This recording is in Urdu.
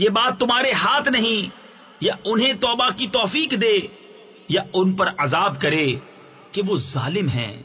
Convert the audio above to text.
یہ بات تمہارے ہاتھ نہیں، یا انہیں توبہ کی توفیق دے، یا ان پر عذاب کرے کہ وہ ظالم ہیں۔